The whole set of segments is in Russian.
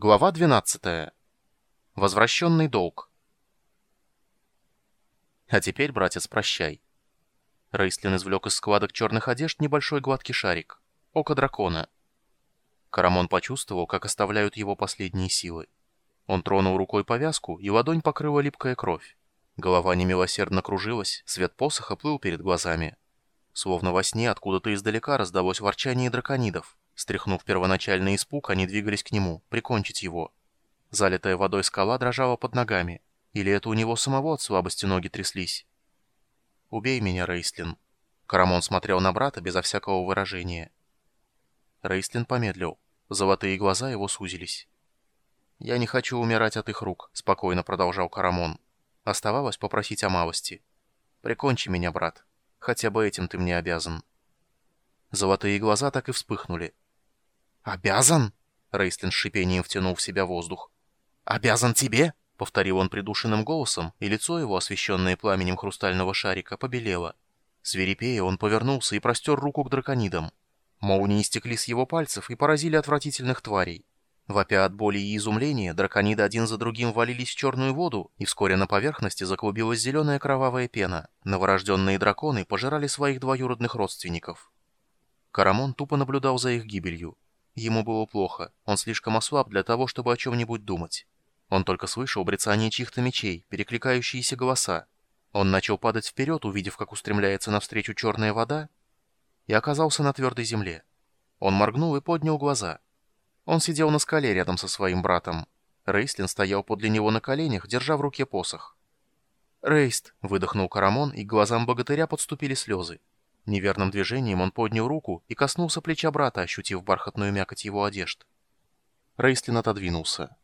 Глава 12. Возвращенный долг. А теперь, братец, прощай. Рейстлин извлек из складок черных одежд небольшой гладкий шарик. Око дракона. Карамон почувствовал, как оставляют его последние силы. Он тронул рукой повязку, и ладонь покрыла липкая кровь. Голова немилосердно кружилась, свет посоха плыл перед глазами. Словно во сне откуда-то издалека раздалось ворчание драконидов. Стряхнув первоначальный испуг, они двигались к нему, прикончить его. Залитая водой скала дрожала под ногами. Или это у него самого от слабости ноги тряслись? «Убей меня, Рейслин». Карамон смотрел на брата безо всякого выражения. Рейслин помедлил. Золотые глаза его сузились. «Я не хочу умирать от их рук», — спокойно продолжал Карамон. Оставалось попросить о малости. «Прикончи меня, брат. Хотя бы этим ты мне обязан». Золотые глаза так и вспыхнули. «Обязан?» — Рейстлин с шипением втянул в себя воздух. «Обязан тебе?» — повторил он придушенным голосом, и лицо его, освещенное пламенем хрустального шарика, побелело. Свирепея, он повернулся и простер руку к драконидам. Молнии стекли с его пальцев и поразили отвратительных тварей. Вопя от боли и изумления, дракониды один за другим валились в черную воду, и вскоре на поверхности заклубилась зеленая кровавая пена. Новорожденные драконы пожирали своих двоюродных родственников. Карамон тупо наблюдал за их гибелью. Ему было плохо, он слишком ослаб для того, чтобы о чем-нибудь думать. Он только слышал брецание чьих-то мечей, перекликающиеся голоса. Он начал падать вперед, увидев, как устремляется навстречу черная вода, и оказался на твердой земле. Он моргнул и поднял глаза. Он сидел на скале рядом со своим братом. Рейстлин стоял подле него на коленях, держа в руке посох. «Рейст!» — выдохнул Карамон, и к глазам богатыря подступили слезы. Неверным движением он поднял руку и коснулся плеча брата, ощутив бархатную мякоть его одежд. Рейстлин отодвинулся.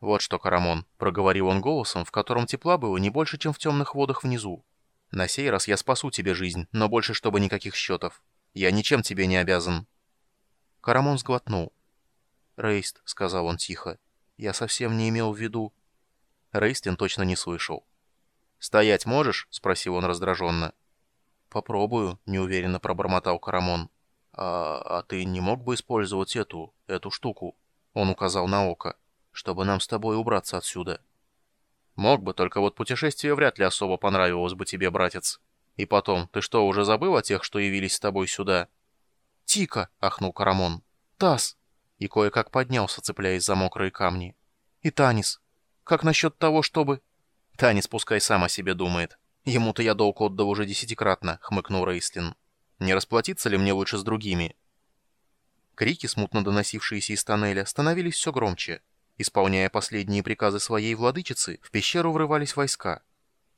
«Вот что, Карамон», — проговорил он голосом, в котором тепла было не больше, чем в темных водах внизу. «На сей раз я спасу тебе жизнь, но больше, чтобы никаких счетов. Я ничем тебе не обязан». Карамон сглотнул. «Рейст», — сказал он тихо, — «я совсем не имел в виду...» Рейстлин точно не слышал. «Стоять можешь?» — спросил он раздраженно. «Попробую», — неуверенно пробормотал Карамон. «А, «А ты не мог бы использовать эту, эту штуку?» Он указал на око. «Чтобы нам с тобой убраться отсюда». «Мог бы, только вот путешествие вряд ли особо понравилось бы тебе, братец. И потом, ты что, уже забыл о тех, что явились с тобой сюда?» «Тика!» — ахнул Карамон. «Тас!» И кое-как поднялся, цепляясь за мокрые камни. «И Танис! Как насчет того, чтобы...» «Танис пускай сам о себе думает. «Ему-то я долг отдал уже десятикратно», — хмыкнул Рейслин. «Не расплатиться ли мне лучше с другими?» Крики, смутно доносившиеся из тоннеля, становились все громче. Исполняя последние приказы своей владычицы, в пещеру врывались войска.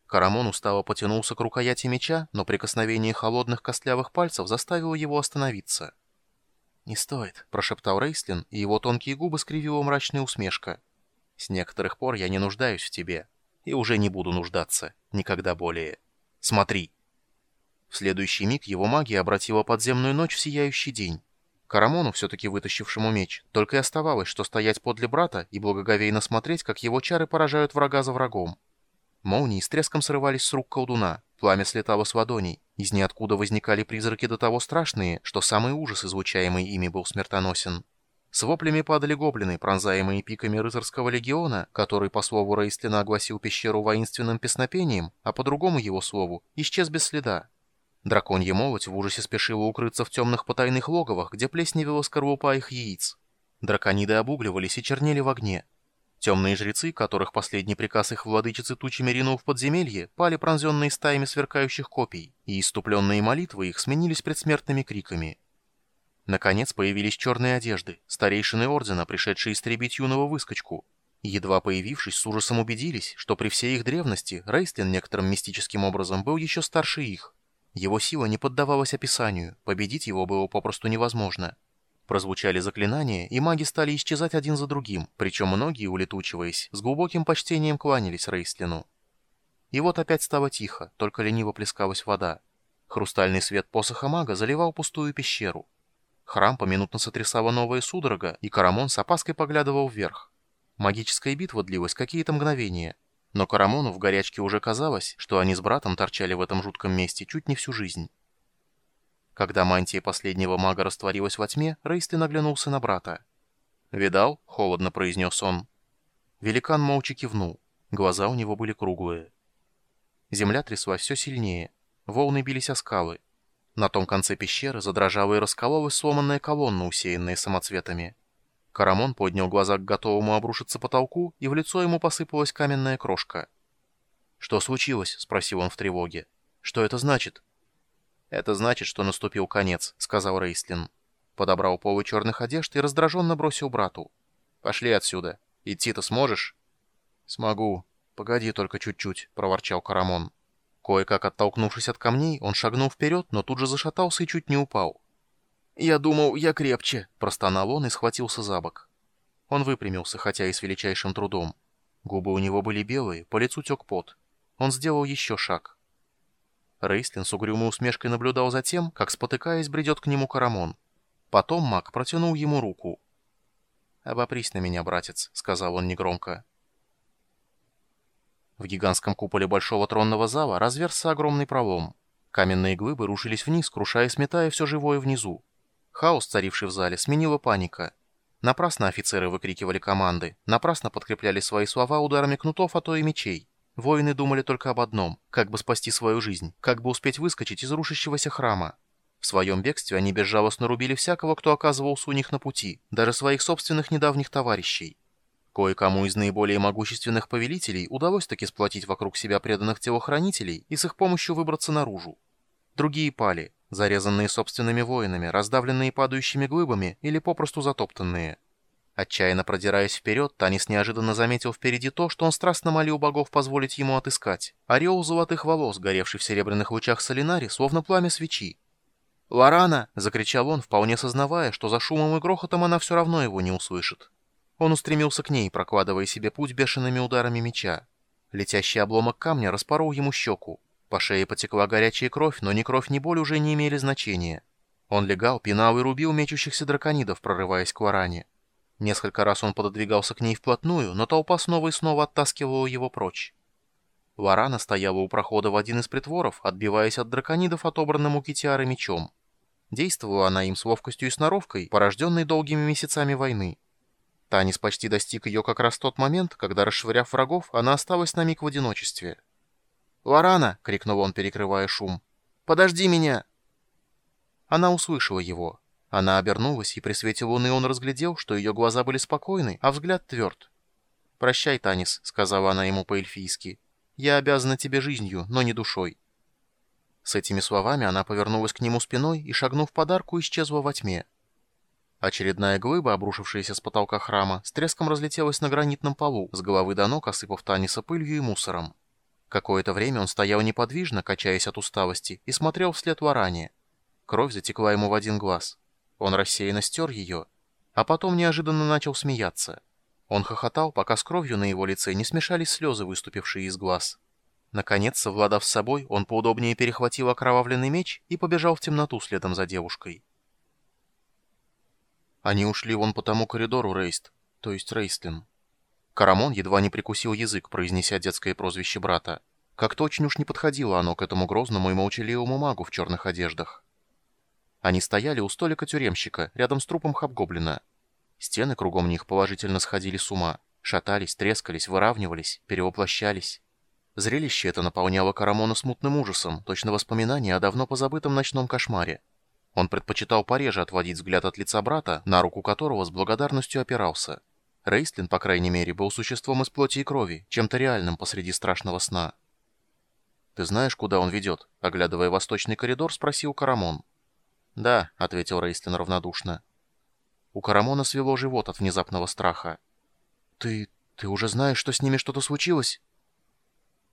Карамон устало потянулся к рукояти меча, но прикосновение холодных костлявых пальцев заставило его остановиться. «Не стоит», — прошептал Рейслин, и его тонкие губы скривила мрачная усмешка. «С некоторых пор я не нуждаюсь в тебе» и уже не буду нуждаться. Никогда более. Смотри. В следующий миг его магия обратила подземную ночь в сияющий день. Карамону, все-таки вытащившему меч, только и оставалось, что стоять подле брата и благоговейно смотреть, как его чары поражают врага за врагом. Молнии с треском срывались с рук колдуна, пламя слетало с ладоней, из ниоткуда возникали призраки до того страшные, что самый ужас, излучаемый ими, был смертоносен. С воплями падали гоблины, пронзаемые пиками рыцарского легиона, который, по слову Рейстлина, огласил пещеру воинственным песнопением, а по другому его слову, исчез без следа. Драконья молоть в ужасе спешила укрыться в темных потайных логовах, где плесневела скорлупа их яиц. Дракониды обугливались и чернели в огне. Темные жрецы, которых последний приказ их владычицы тучами ринул в подземелье, пали пронзенные стаями сверкающих копий, и иступленные молитвы их сменились предсмертными криками. Наконец появились черные одежды, старейшины ордена, пришедшие истребить юного выскочку. Едва появившись, с ужасом убедились, что при всей их древности Рейстлин некоторым мистическим образом был еще старше их. Его сила не поддавалась описанию, победить его было попросту невозможно. Прозвучали заклинания, и маги стали исчезать один за другим, причем многие, улетучиваясь, с глубоким почтением кланялись Рейстлину. И вот опять стало тихо, только лениво плескалась вода. Хрустальный свет посоха мага заливал пустую пещеру. Храм поминутно сотрясала новая судорога, и Карамон с опаской поглядывал вверх. Магическая битва длилась какие-то мгновения, но Карамону в горячке уже казалось, что они с братом торчали в этом жутком месте чуть не всю жизнь. Когда мантия последнего мага растворилась во тьме, Рейстлин оглянулся на брата. «Видал?» — холодно произнес он. Великан молча кивнул. Глаза у него были круглые. Земля тряслась все сильнее. Волны бились о скалы. На том конце пещеры задрожала и раскололась сломанная колонна, усеянная самоцветами. Карамон поднял глаза к готовому обрушиться потолку, и в лицо ему посыпалась каменная крошка. «Что случилось?» — спросил он в тревоге. «Что это значит?» «Это значит, что наступил конец», — сказал Рейслин. Подобрал полы черных одежд и раздраженно бросил брату. «Пошли отсюда. Идти-то сможешь?» «Смогу. Погоди только чуть-чуть», — проворчал Карамон. Кое-как оттолкнувшись от камней, он шагнул вперед, но тут же зашатался и чуть не упал. «Я думал, я крепче», — простонал он и схватился за бок. Он выпрямился, хотя и с величайшим трудом. Губы у него были белые, по лицу тек пот. Он сделал еще шаг. Рейслин с угрюмой усмешкой наблюдал за тем, как, спотыкаясь, бредет к нему Карамон. Потом маг протянул ему руку. «Обопрись на меня, братец», — сказал он негромко. В гигантском куполе большого тронного зала разверзся огромный пролом. Каменные глыбы рушились вниз, крушая и сметая все живое внизу. Хаос, царивший в зале, сменила паника. Напрасно офицеры выкрикивали команды, напрасно подкрепляли свои слова ударами кнутов, а то и мечей. Воины думали только об одном – как бы спасти свою жизнь, как бы успеть выскочить из рушащегося храма. В своем бегстве они безжалостно рубили всякого, кто оказывался у них на пути, даже своих собственных недавних товарищей. Кое-кому из наиболее могущественных повелителей удалось таки сплотить вокруг себя преданных телохранителей и с их помощью выбраться наружу. Другие пали, зарезанные собственными воинами, раздавленные падающими глыбами или попросту затоптанные. Отчаянно продираясь вперед, Танис неожиданно заметил впереди то, что он страстно молил богов позволить ему отыскать. Ореол золотых волос, горевший в серебряных лучах солинари, словно пламя свечи. «Лорана!» — закричал он, вполне сознавая, что за шумом и грохотом она все равно его не услышит. Он устремился к ней, прокладывая себе путь бешеными ударами меча. Летящий обломок камня распорол ему щеку. По шее потекла горячая кровь, но ни кровь, ни боль уже не имели значения. Он легал, пинал и рубил мечущихся драконидов, прорываясь к варане. Несколько раз он пододвигался к ней вплотную, но толпа снова и снова оттаскивала его прочь. Варана стояла у прохода в один из притворов, отбиваясь от драконидов, отобранным у Китиары мечом. Действовала она им с ловкостью и сноровкой, порожденной долгими месяцами войны. Танис почти достиг ее как раз в тот момент, когда, расшвыряв врагов, она осталась на миг в одиночестве. «Лорана!» — крикнул он, перекрывая шум. «Подожди меня!» Она услышала его. Она обернулась, и при свете луны он разглядел, что ее глаза были спокойны, а взгляд тверд. «Прощай, Танис», — сказала она ему по-эльфийски. «Я обязана тебе жизнью, но не душой». С этими словами она повернулась к нему спиной и, шагнув подарку, исчезла во тьме. Очередная глыба, обрушившаяся с потолка храма, с треском разлетелась на гранитном полу, с головы до ног осыпав Таниса пылью и мусором. Какое-то время он стоял неподвижно, качаясь от усталости, и смотрел вслед Варане. Кровь затекла ему в один глаз. Он рассеянно стер ее, а потом неожиданно начал смеяться. Он хохотал, пока с кровью на его лице не смешались слезы, выступившие из глаз. Наконец, совладав с собой, он поудобнее перехватил окровавленный меч и побежал в темноту следом за девушкой. Они ушли вон по тому коридору, Рейст, то есть Рейстлин. Карамон едва не прикусил язык, произнеся детское прозвище брата. Как-то очень уж не подходило оно к этому грозному и молчаливому магу в черных одеждах. Они стояли у столика тюремщика, рядом с трупом хабгоблина. Стены кругом них положительно сходили с ума. Шатались, трескались, выравнивались, перевоплощались. Зрелище это наполняло Карамона смутным ужасом, точно воспоминание о давно позабытом ночном кошмаре. Он предпочитал пореже отводить взгляд от лица брата, на руку которого с благодарностью опирался. Рейстлин, по крайней мере, был существом из плоти и крови, чем-то реальным посреди страшного сна. «Ты знаешь, куда он ведет?» — оглядывая восточный коридор, спросил Карамон. «Да», — ответил Рейстлин равнодушно. У Карамона свело живот от внезапного страха. «Ты... ты уже знаешь, что с ними что-то случилось?»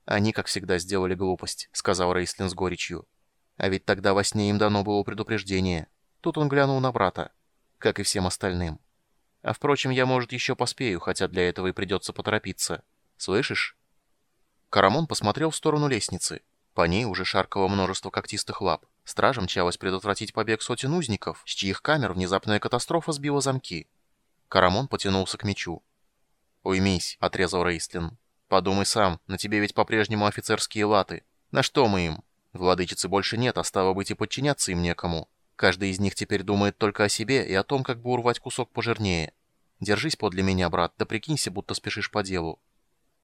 «Они, как всегда, сделали глупость», — сказал Рейстлин с горечью. А ведь тогда во сне им дано было предупреждение. Тут он глянул на брата, как и всем остальным. А впрочем, я, может, еще поспею, хотя для этого и придется поторопиться. Слышишь? Карамон посмотрел в сторону лестницы. По ней уже шаркало множество когтистых лап. Стража мчалась предотвратить побег сотен узников, с чьих камер внезапная катастрофа сбила замки. Карамон потянулся к мечу. «Уймись», — отрезал Рейстлин. «Подумай сам, на тебе ведь по-прежнему офицерские латы. На что мы им? Владычицы больше нет, а стало быть и подчиняться им некому. Каждый из них теперь думает только о себе и о том, как бы урвать кусок пожирнее. Держись подле меня, брат, да прикинься, будто спешишь по делу.